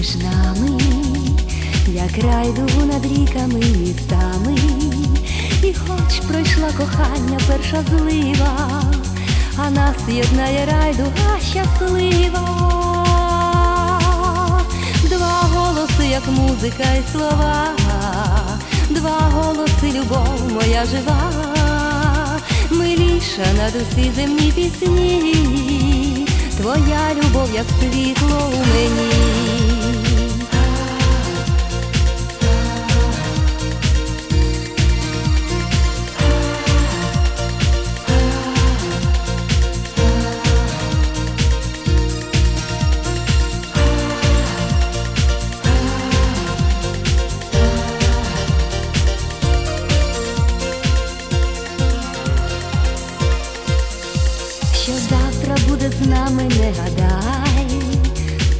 між нами, як райду над ріками містами, і хоч пройшла кохання перша злива, а нас єднає райдуга щаслива, два голоси, як музика і слова, два голоси, любов моя жива, миліша над усі земні пісні, твоя любов, як світло у мені. Нами, не гадай,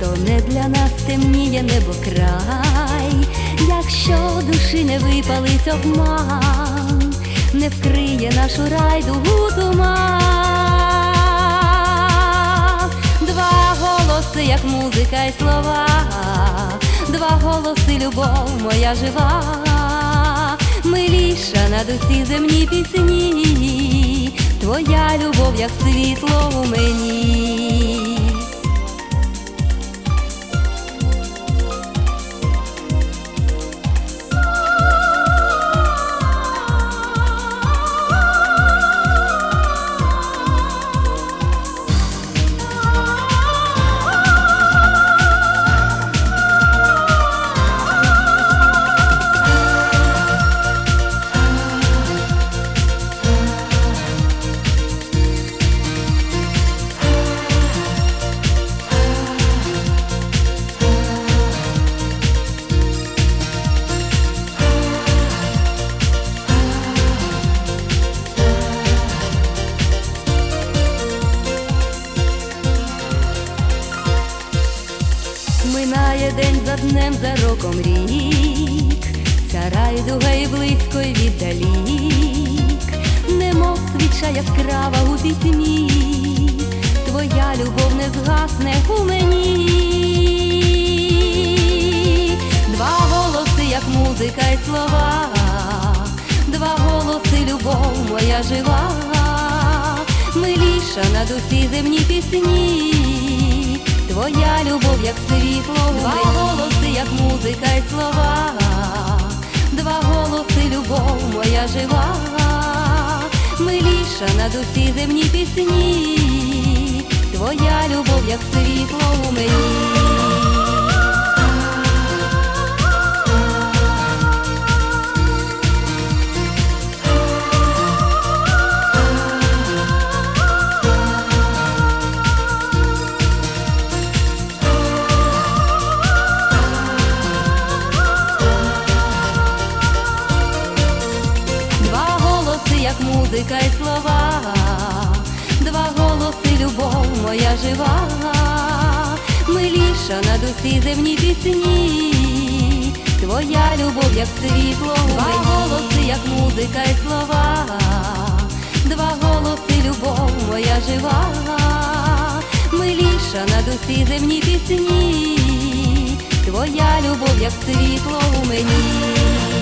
то не для нас темніє небо край, якщо душі не випалить обман, не вкриє нашу райдугу туман. Два голоси, як музика й слова, два голоси, любов моя жива, миліша над усі земні пісні, твоя любов, як світло у мені. Минає день за днем, за роком рік, ця райдуга і близько й віддалік, немов свіча яскрава у пітьмі, твоя любов не згасне у мені. Два голоси, як музика й слова, два голоси, любов моя жива, миліша над усі земні пісні. Твоя любов, як світло, два голоси, як музика й слова, два голоси, любов моя жива, миліша над усі земні пісні, твоя любов, як світло у мені. Як музика й слова, два голоси, любов моя жива, миліша над усі земні пісні, твоя любов, як світло, два голоси, як музика й слова, два голоси, любов моя жива, миліша над усі земні пісні, твоя любов, як світло у мені.